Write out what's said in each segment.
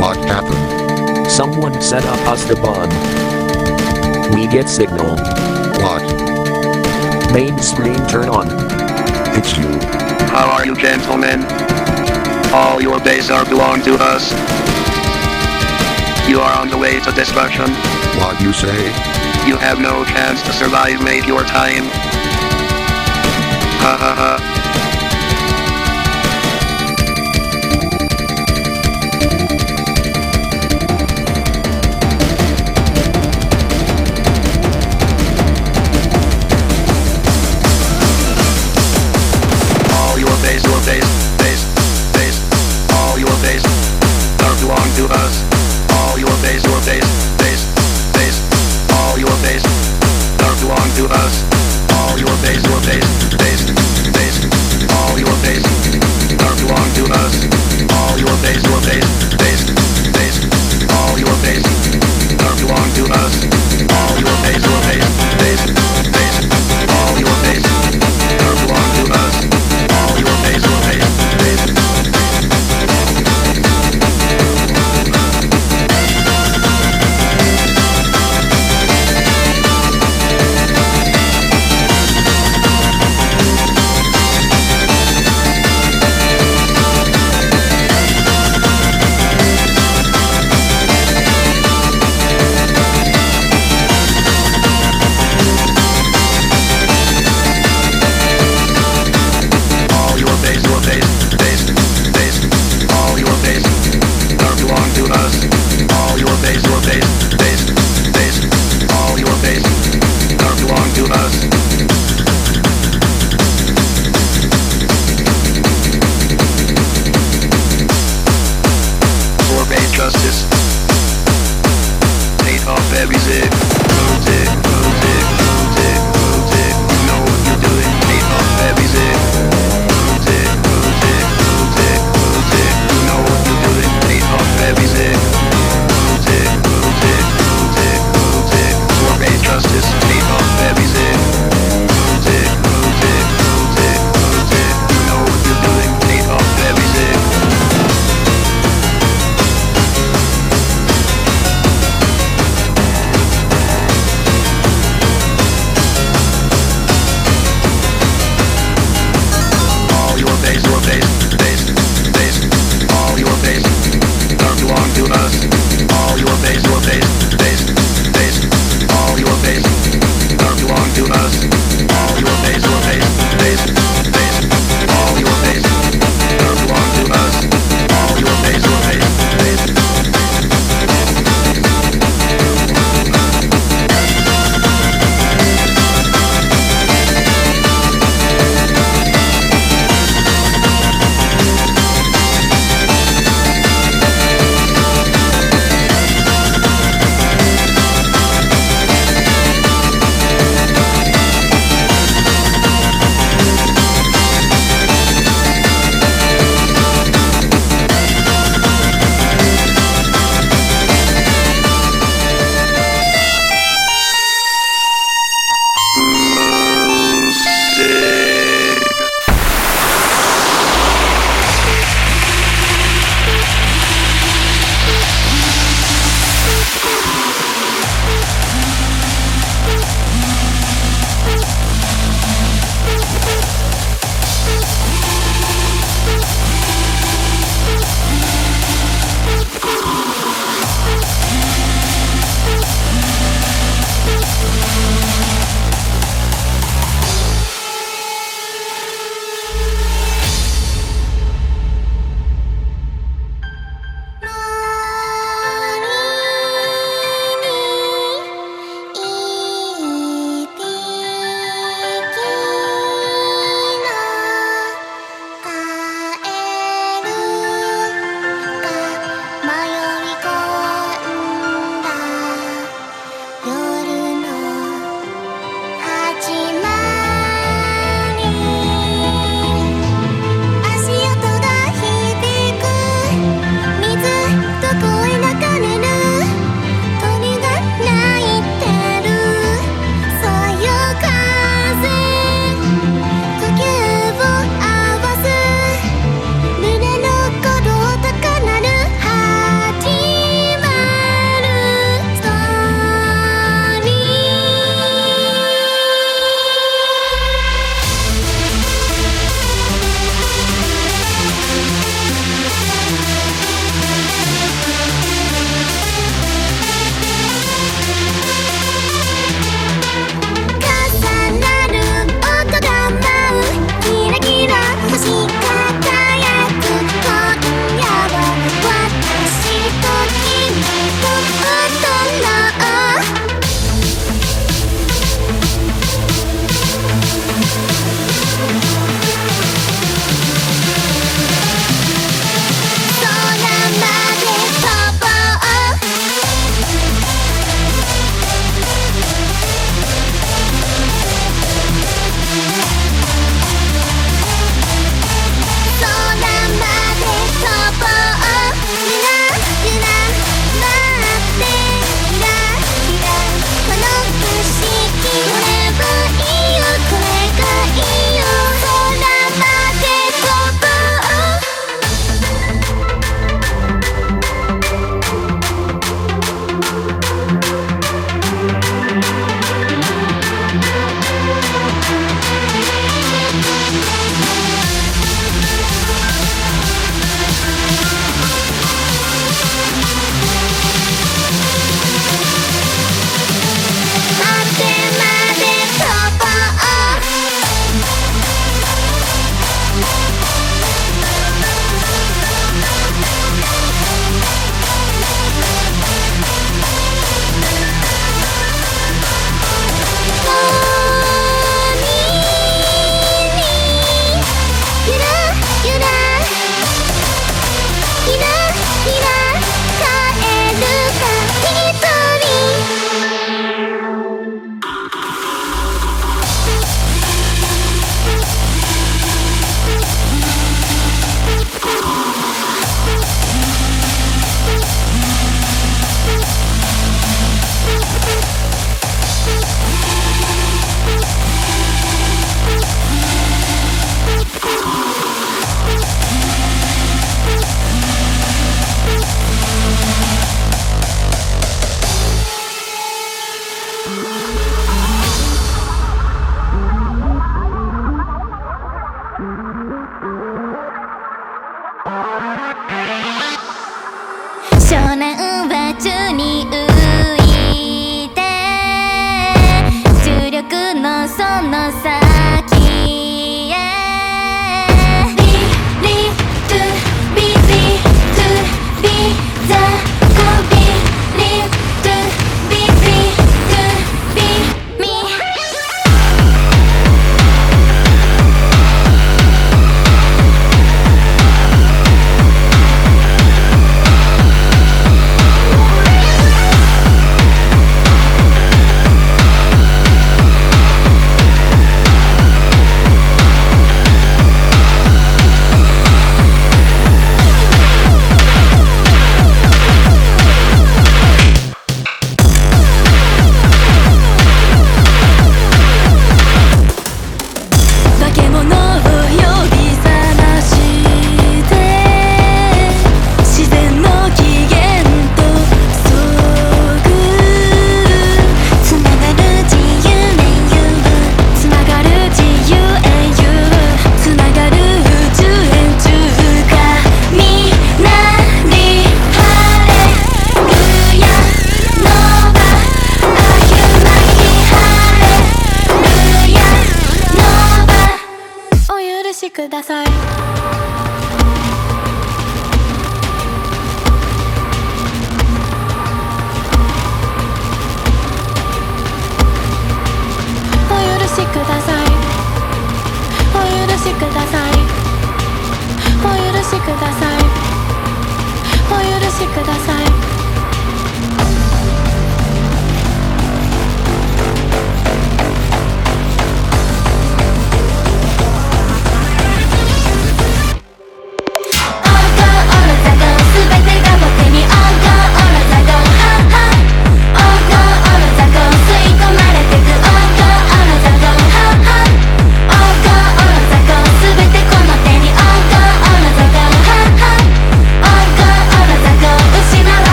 What happened? Someone set up us the bomb. We get signal. What? Main screen turn on. It's you. How are you gentlemen? All your days are belong to us. You are on the way to destruction. What you say? You have no chance to survive, Make Your time ha ha ha.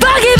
Buggy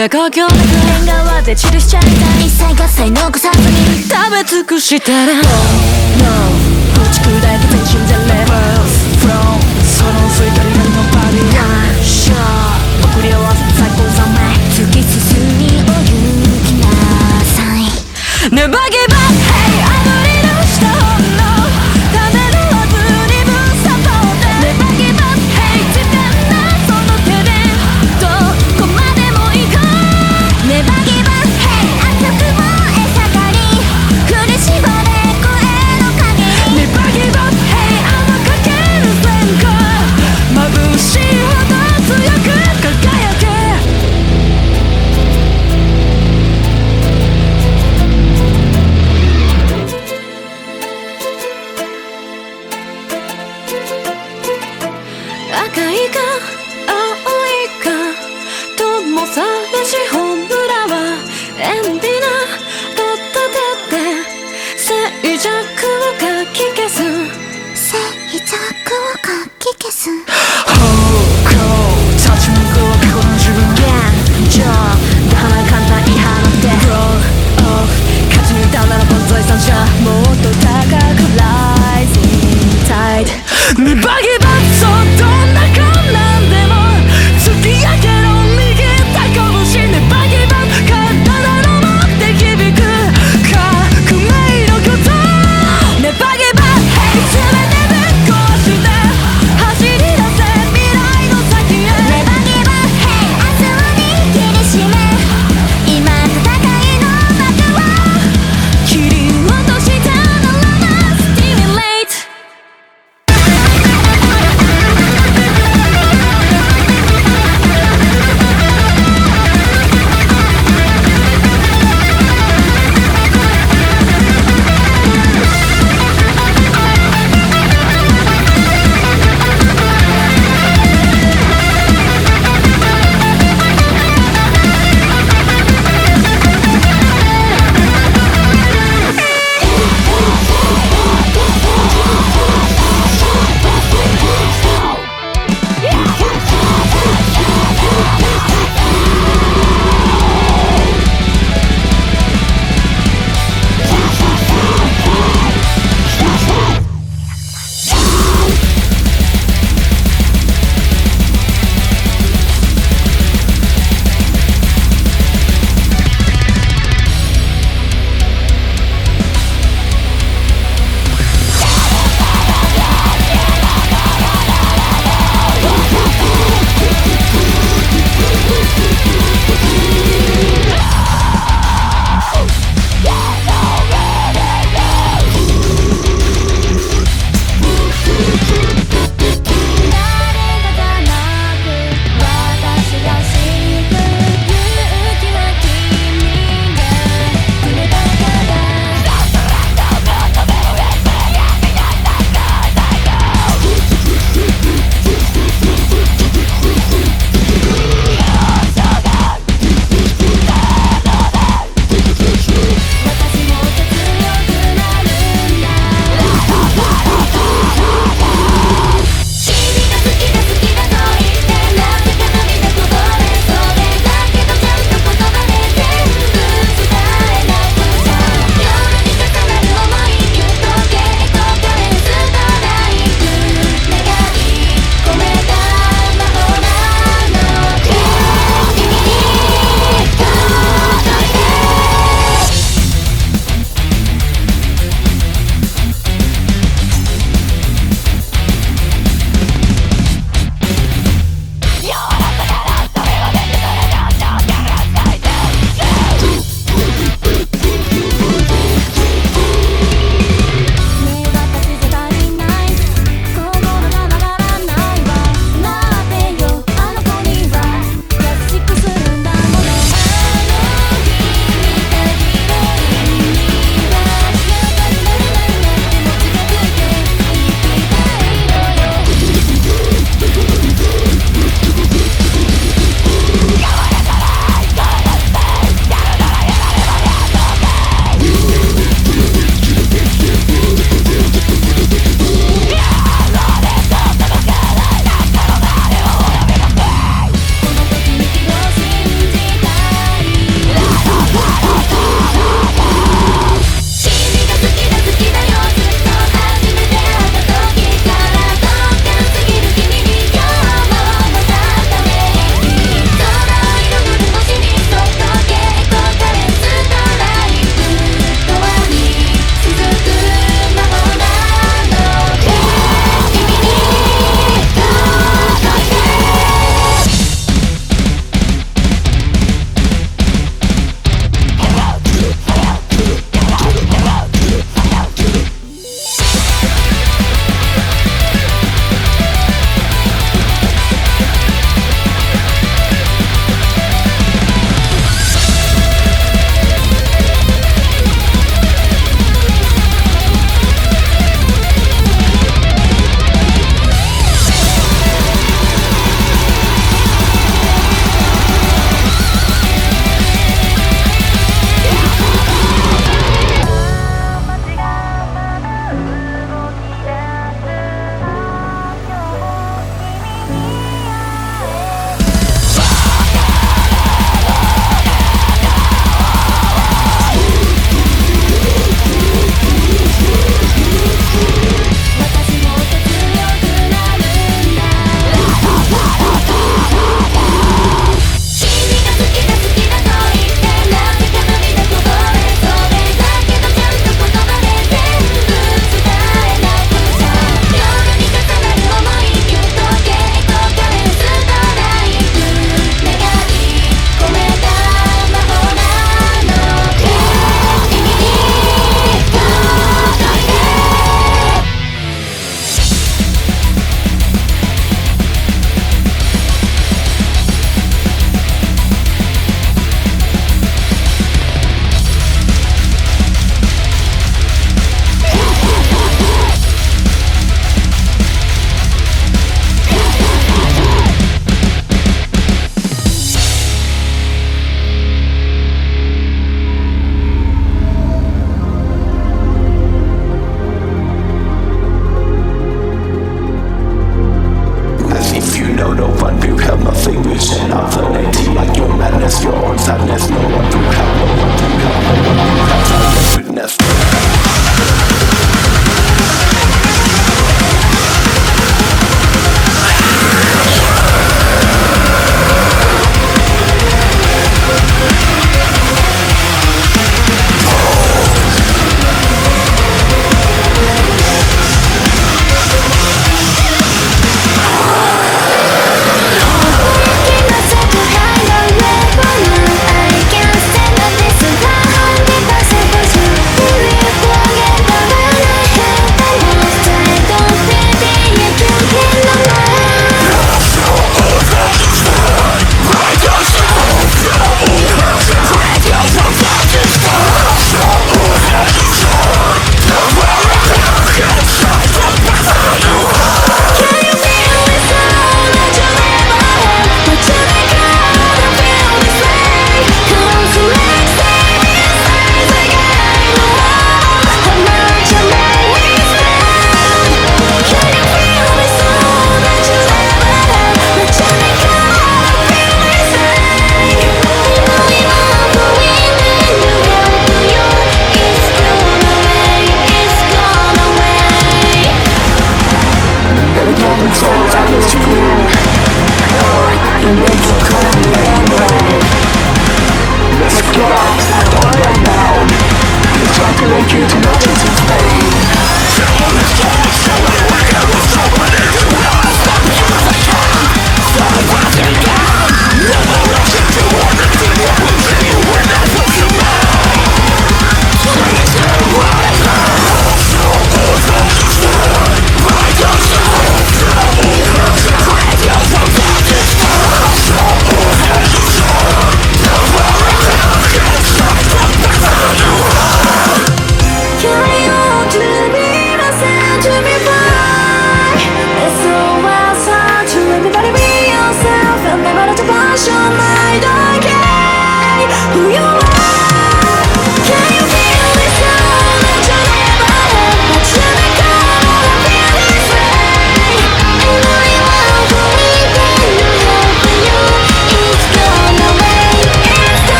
で故郷で縁側で散るしちゃった一切合切残さずに食べ尽くしたら。No 打ち砕い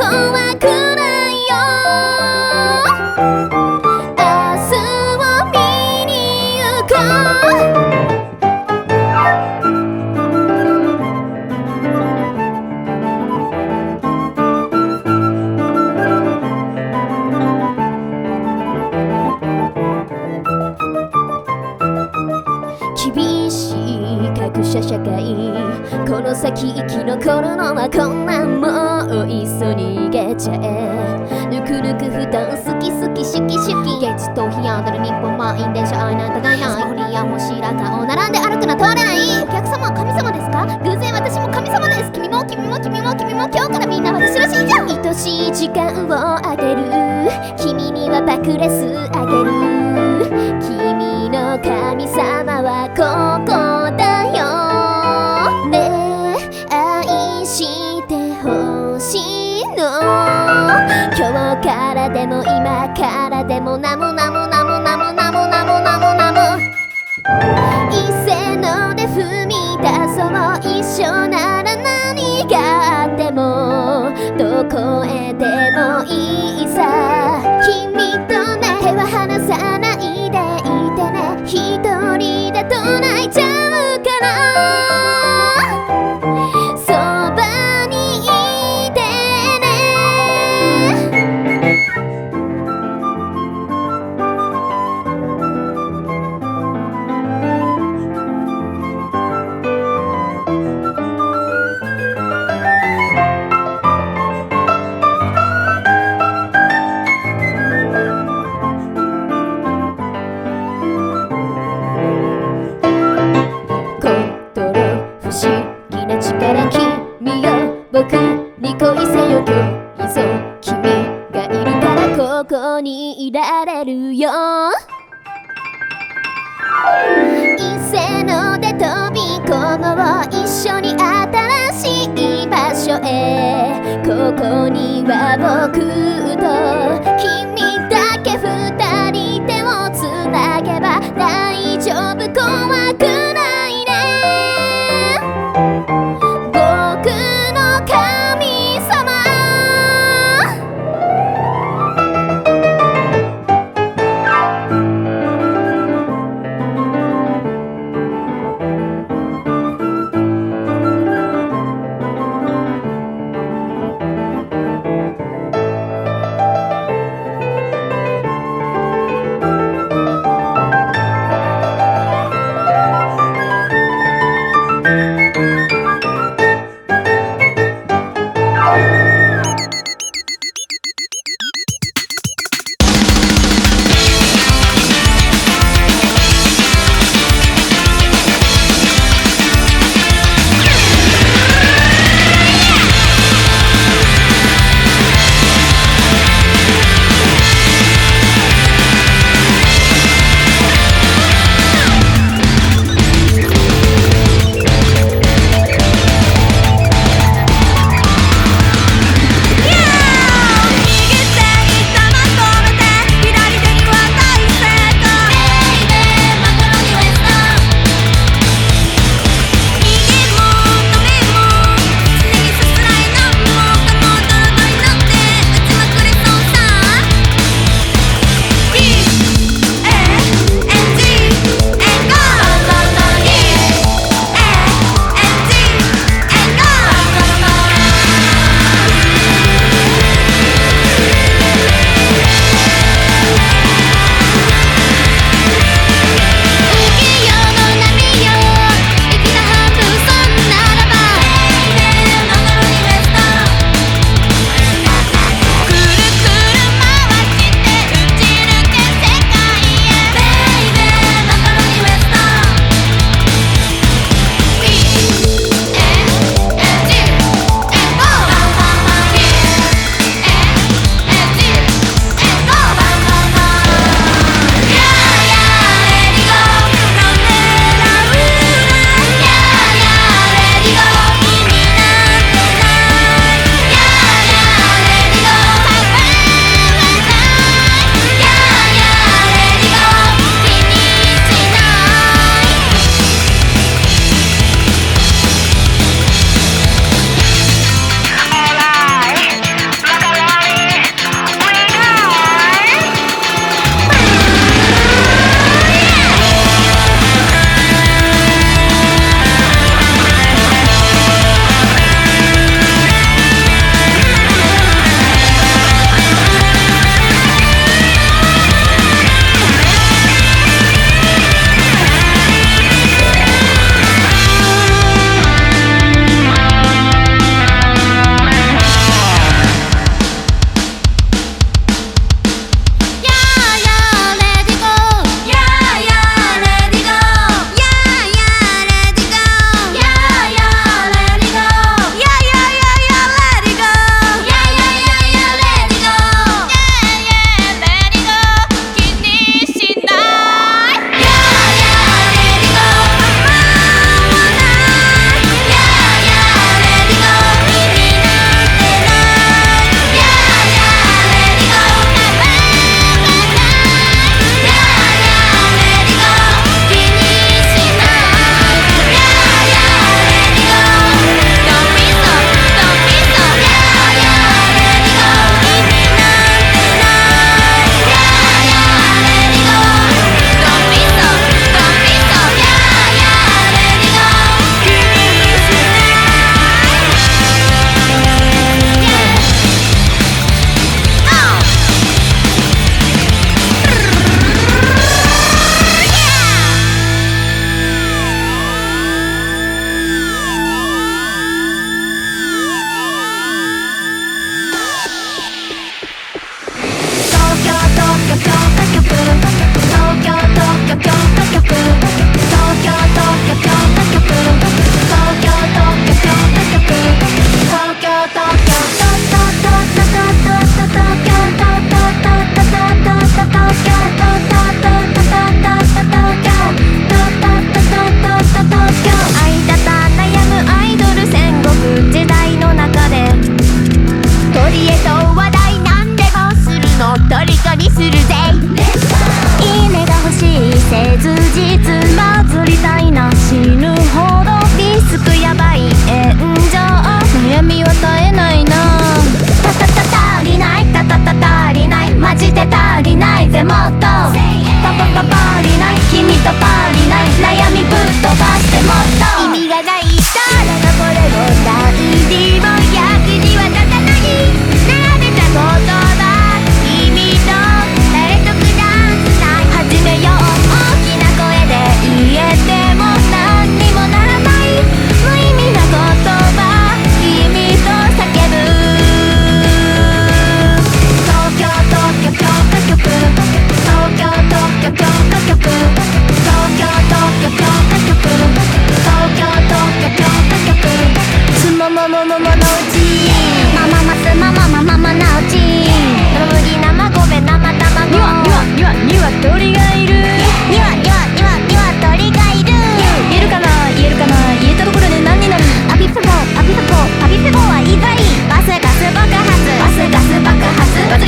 壊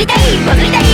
りたいりたい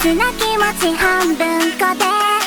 スな気持ち半分こで